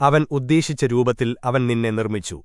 അവൻ ഉദ്ദേശിച്ച രൂപത്തിൽ അവൻ നിന്നെ നിർമ്മിച്ചു